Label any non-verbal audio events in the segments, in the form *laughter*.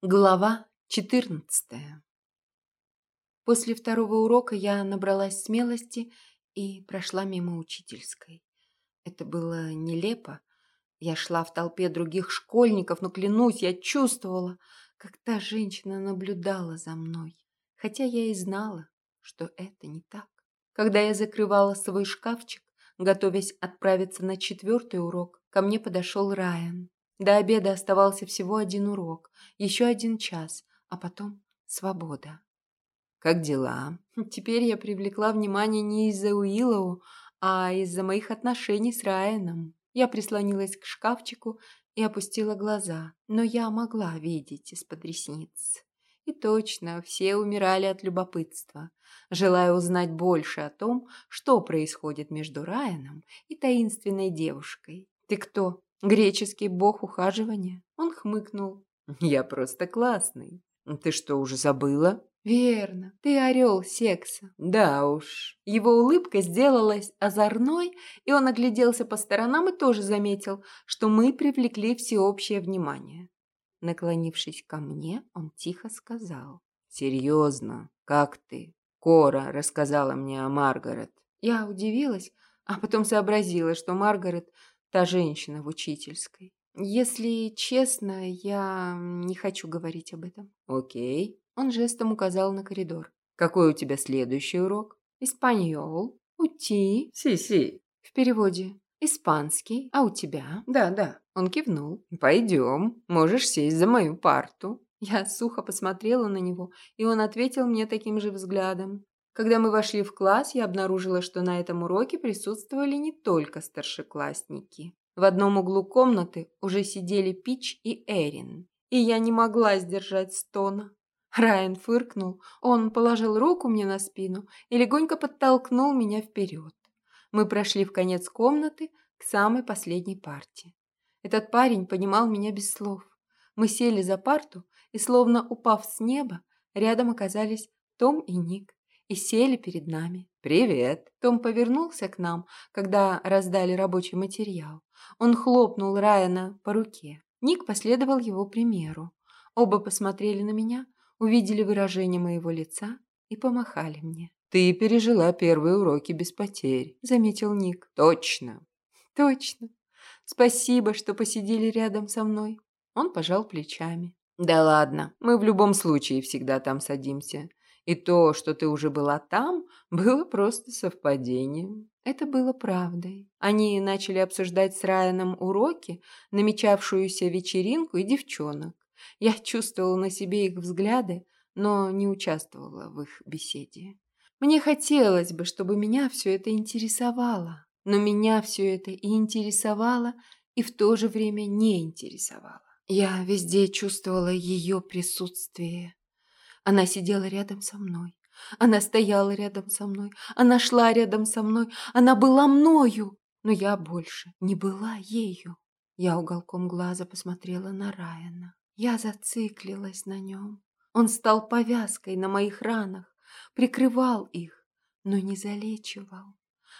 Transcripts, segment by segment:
Глава 14 После второго урока я набралась смелости и прошла мимо учительской. Это было нелепо. Я шла в толпе других школьников, но, клянусь, я чувствовала, как та женщина наблюдала за мной. Хотя я и знала, что это не так. Когда я закрывала свой шкафчик, готовясь отправиться на четвертый урок, ко мне подошел Райан. До обеда оставался всего один урок, еще один час, а потом свобода. «Как дела?» *laughs* Теперь я привлекла внимание не из-за Уиллоу, а из-за моих отношений с Райаном. Я прислонилась к шкафчику и опустила глаза, но я могла видеть из-под ресниц. И точно, все умирали от любопытства, желая узнать больше о том, что происходит между Райаном и таинственной девушкой. «Ты кто?» Греческий бог ухаживания. Он хмыкнул. Я просто классный. Ты что, уже забыла? Верно, ты орел секса. Да уж. Его улыбка сделалась озорной, и он огляделся по сторонам и тоже заметил, что мы привлекли всеобщее внимание. Наклонившись ко мне, он тихо сказал. «Серьезно, как ты?» Кора рассказала мне о Маргарет. Я удивилась, а потом сообразила, что Маргарет та женщина в учительской. Если честно, я не хочу говорить об этом. Окей. Он жестом указал на коридор. Какой у тебя следующий урок? Испаньол. Ути. Си-си. В переводе. Испанский. А у тебя? Да, да. Он кивнул. Пойдем. Можешь сесть за мою парту. Я сухо посмотрела на него, и он ответил мне таким же взглядом. Когда мы вошли в класс, я обнаружила, что на этом уроке присутствовали не только старшеклассники. В одном углу комнаты уже сидели Пич и Эрин, и я не могла сдержать стона. Райан фыркнул, он положил руку мне на спину и легонько подтолкнул меня вперед. Мы прошли в конец комнаты к самой последней парте. Этот парень понимал меня без слов. Мы сели за парту, и, словно упав с неба, рядом оказались Том и Ник и сели перед нами. «Привет!» Том повернулся к нам, когда раздали рабочий материал. Он хлопнул Райана по руке. Ник последовал его примеру. Оба посмотрели на меня, увидели выражение моего лица и помахали мне. «Ты пережила первые уроки без потерь», — заметил Ник. «Точно». «Точно. Спасибо, что посидели рядом со мной». Он пожал плечами. «Да ладно, мы в любом случае всегда там садимся. И то, что ты уже была там, *laughs* было просто совпадением. Это было правдой. Они начали обсуждать с Райаном уроки, намечавшуюся вечеринку и девчонок. Я чувствовала на себе их взгляды, но не участвовала в их беседе. Мне хотелось бы, чтобы меня все это интересовало. Но меня все это и интересовало, и в то же время не интересовало. Я везде чувствовала ее присутствие. Она сидела рядом со мной. Она стояла рядом со мной. Она шла рядом со мной. Она была мною. Но я больше не была ею. Я уголком глаза посмотрела на Райана. Я зациклилась на нем. Он стал повязкой на моих ранах, прикрывал их, но не залечивал.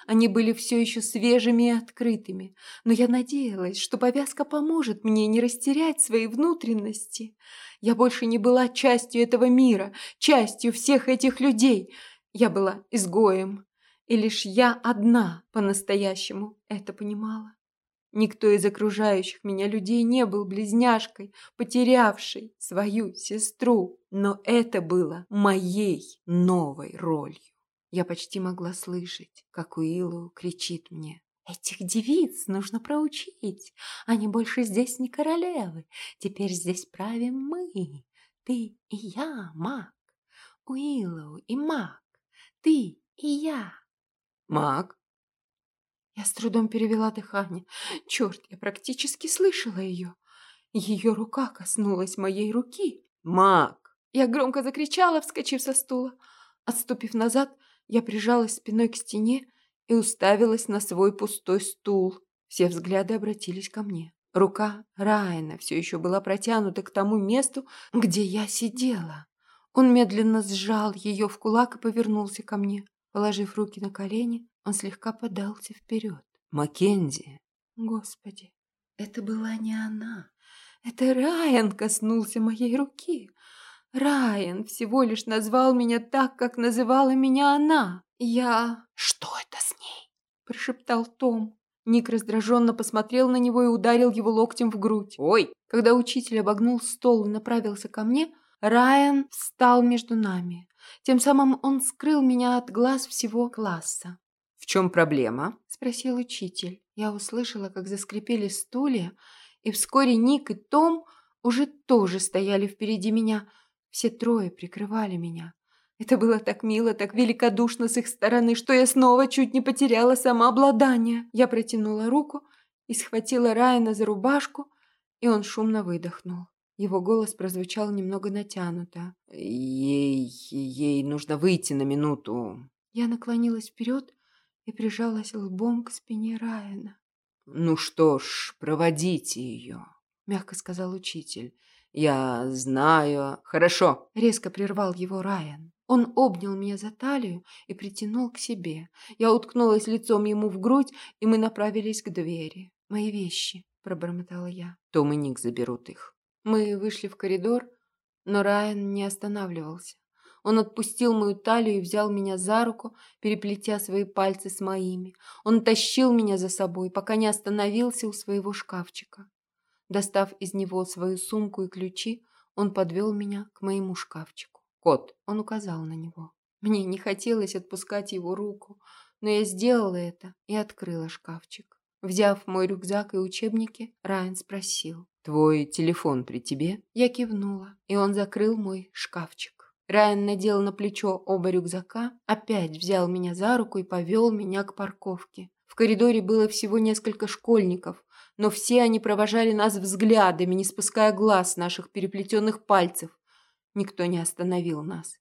Они были все еще свежими и открытыми, но я надеялась, что повязка поможет мне не растерять свои внутренности. Я больше не была частью этого мира, частью всех этих людей. Я была изгоем, и лишь я одна по-настоящему это понимала. Никто из окружающих меня людей не был близняшкой, потерявшей свою сестру, но это было моей новой ролью. Я почти могла слышать, как Уиллоу кричит мне. «Этих девиц нужно проучить. Они больше здесь не королевы. Теперь здесь правим мы. Ты и я, маг. Уиллоу и маг. Ты и я». «Маг?» Я с трудом перевела дыхание. Черт, я практически слышала ее. Ее рука коснулась моей руки. «Маг!» Я громко закричала, вскочив со стула. Отступив назад, я прижалась спиной к стене и уставилась на свой пустой стул. Все взгляды обратились ко мне. Рука Райана все еще была протянута к тому месту, где я сидела. Он медленно сжал ее в кулак и повернулся ко мне. Положив руки на колени, он слегка подался вперед. «Маккензи!» Господи, это была не она. Это Райан коснулся моей руки. Райан всего лишь назвал меня так, как называла меня она. Я... Что это с ней? Прошептал Том. Ник раздраженно посмотрел на него и ударил его локтем в грудь. «Ой!» Когда учитель обогнул стол и направился ко мне, Райан встал между нами. Тем самым он скрыл меня от глаз всего класса. «В чем проблема?» – спросил учитель. Я услышала, как заскрипели стулья, и вскоре Ник и Том уже тоже стояли впереди меня. Все трое прикрывали меня. Это было так мило, так великодушно с их стороны, что я снова чуть не потеряла самообладание. Я протянула руку и схватила Райана за рубашку, и он шумно выдохнул. Его голос прозвучал немного натянуто. «Ей... ей нужно выйти на минуту». Я наклонилась вперед и прижалась лбом к спине Райана. «Ну что ж, проводите ее», — мягко сказал учитель. «Я знаю...» «Хорошо», — резко прервал его Райан. Он обнял меня за талию и притянул к себе. Я уткнулась лицом ему в грудь, и мы направились к двери. «Мои вещи», — пробормотала я. «Том и Ник заберут их». Мы вышли в коридор, но Райан не останавливался. Он отпустил мою талию и взял меня за руку, переплетя свои пальцы с моими. Он тащил меня за собой, пока не остановился у своего шкафчика. Достав из него свою сумку и ключи, он подвел меня к моему шкафчику. Кот. Он указал на него. Мне не хотелось отпускать его руку, но я сделала это и открыла шкафчик. Взяв мой рюкзак и учебники, Райан спросил. «Твой телефон при тебе?» Я кивнула, и он закрыл мой шкафчик. Райан надел на плечо оба рюкзака, опять взял меня за руку и повел меня к парковке. В коридоре было всего несколько школьников, но все они провожали нас взглядами, не спуская глаз наших переплетенных пальцев. Никто не остановил нас.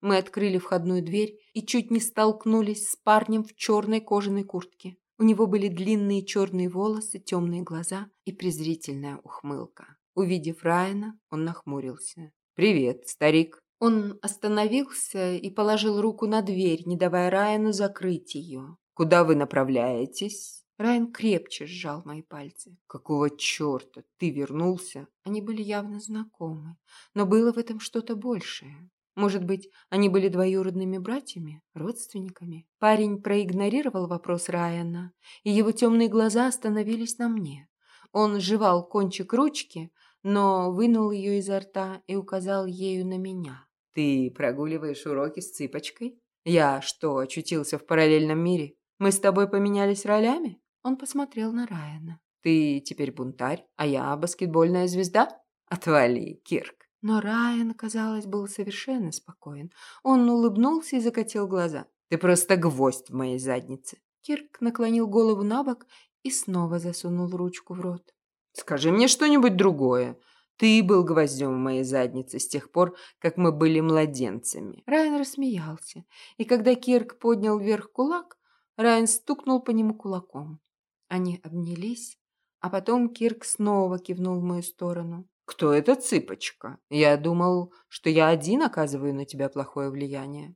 Мы открыли входную дверь и чуть не столкнулись с парнем в черной кожаной куртке. У него были длинные черные волосы, темные глаза и презрительная ухмылка. Увидев Райана, он нахмурился. «Привет, старик». Он остановился и положил руку на дверь, не давая Райану закрыть ее. «Куда вы направляетесь?» Райан крепче сжал мои пальцы. «Какого черта? Ты вернулся?» Они были явно знакомы, но было в этом что-то большее. Может быть, они были двоюродными братьями, родственниками? Парень проигнорировал вопрос Райана, и его темные глаза остановились на мне. Он жевал кончик ручки, но вынул ее изо рта и указал ею на меня. «Ты прогуливаешь уроки с цыпочкой? Я что, очутился в параллельном мире? Мы с тобой поменялись ролями?» Он посмотрел на Райана. «Ты теперь бунтарь, а я баскетбольная звезда? Отвали, Кирк!» Но Райан, казалось, был совершенно спокоен. Он улыбнулся и закатил глаза. «Ты просто гвоздь в моей заднице!» Кирк наклонил голову на бок и снова засунул ручку в рот. «Скажи мне что-нибудь другое. Ты был гвоздем в моей заднице с тех пор, как мы были младенцами». Райан рассмеялся, и когда Кирк поднял вверх кулак, Райан стукнул по нему кулаком. Они обнялись, а потом Кирк снова кивнул в мою сторону. «Кто эта цыпочка? Я думал, что я один оказываю на тебя плохое влияние».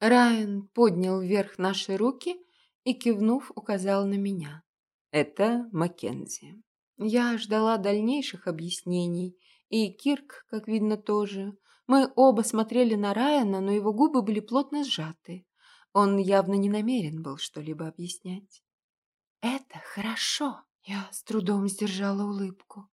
Райан поднял вверх наши руки и, кивнув, указал на меня. «Это Маккензи». Я ждала дальнейших объяснений, и Кирк, как видно, тоже. Мы оба смотрели на Райана, но его губы были плотно сжаты. Он явно не намерен был что-либо объяснять. «Это хорошо!» Я с трудом сдержала улыбку.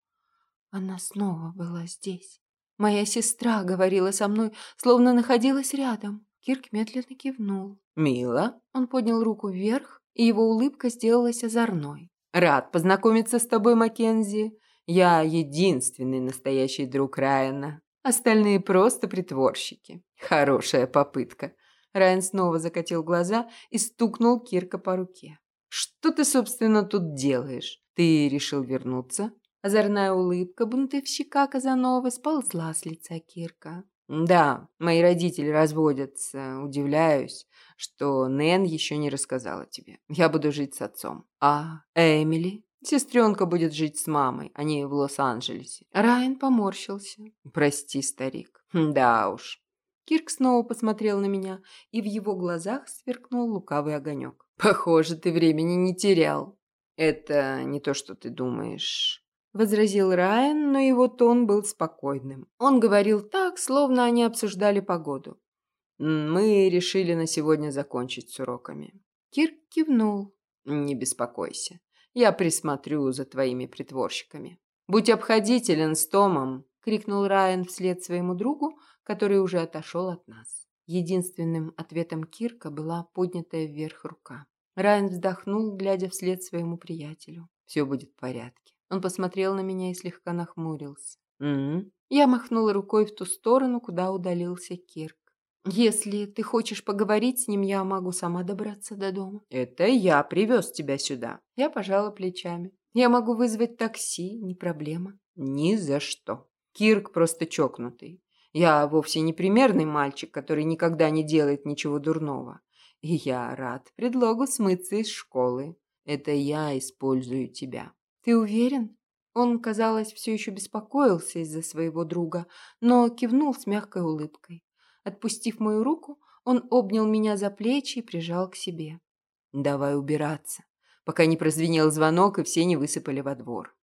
Она снова была здесь. Моя сестра говорила со мной, словно находилась рядом. Кирк медленно кивнул. «Мила?» Он поднял руку вверх, и его улыбка сделалась озорной. «Рад познакомиться с тобой, Маккензи. Я единственный настоящий друг Райана. Остальные просто притворщики. Хорошая попытка». Райан снова закатил глаза и стукнул Кирка по руке. «Что ты, собственно, тут делаешь? Ты решил вернуться?» Озорная улыбка бунтовщика Казанова сползла с лица Кирка. «Да, мои родители разводятся. Удивляюсь, что Нэн еще не рассказала тебе. Я буду жить с отцом. А Эмили? Сестренка будет жить с мамой. Они в Лос-Анджелесе». Райан поморщился. «Прости, старик. Да уж». Кирк снова посмотрел на меня, и в его глазах сверкнул лукавый огонек. Похоже, ты времени не терял. Это не то, что ты думаешь. – возразил Райан, но его тон был спокойным. Он говорил так, словно они обсуждали погоду. «Мы решили на сегодня закончить с уроками». Кирк кивнул. «Не беспокойся. Я присмотрю за твоими притворщиками. Будь обходителен с Томом!» — крикнул Райан вслед своему другу, который уже отошел от нас. Единственным ответом Кирка была поднятая вверх рука. Райан вздохнул, глядя вслед своему приятелю. «Все будет в порядке». Он посмотрел на меня и слегка нахмурился. «Угу». Я махнула рукой в ту сторону, куда удалился Кирк. «Если ты хочешь поговорить с ним, я могу сама добраться до дома». «Это я привез тебя сюда». Я пожала плечами. «Я могу вызвать такси, не проблема». «Ни за что. Кирк просто чокнутый. Я вовсе не примерный мальчик, который никогда не делает ничего дурного. Я рад предлогу смыться из школы. Это я использую тебя». «Ты уверен?» Он, казалось, все еще беспокоился из-за своего друга, но кивнул с мягкой улыбкой. Отпустив мою руку, он обнял меня за плечи и прижал к себе. «Давай убираться», пока не прозвенел звонок и все не высыпали во двор.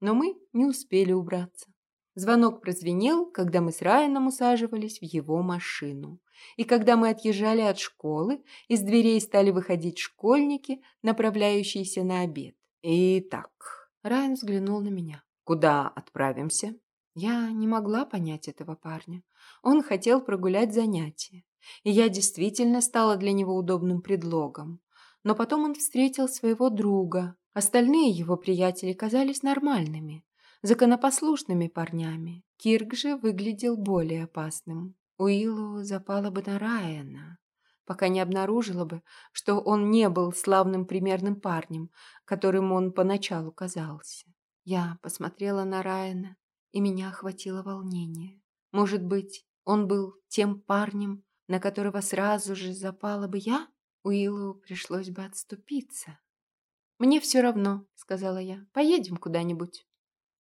Но мы не успели убраться. Звонок прозвенел, когда мы с Райаном усаживались в его машину. И когда мы отъезжали от школы, из дверей стали выходить школьники, направляющиеся на обед. «Итак», — Райан взглянул на меня. «Куда отправимся?» Я не могла понять этого парня. Он хотел прогулять занятия, и я действительно стала для него удобным предлогом. Но потом он встретил своего друга. Остальные его приятели казались нормальными, законопослушными парнями. Кирк же выглядел более опасным. Уиллу запала бы на Райана, пока не обнаружила бы, что он не был славным примерным парнем, которым он поначалу казался. Я посмотрела на Райана и меня охватило волнение. Может быть, он был тем парнем, на которого сразу же запала бы я? Уиллу пришлось бы отступиться. «Мне все равно», — сказала я. «Поедем куда-нибудь».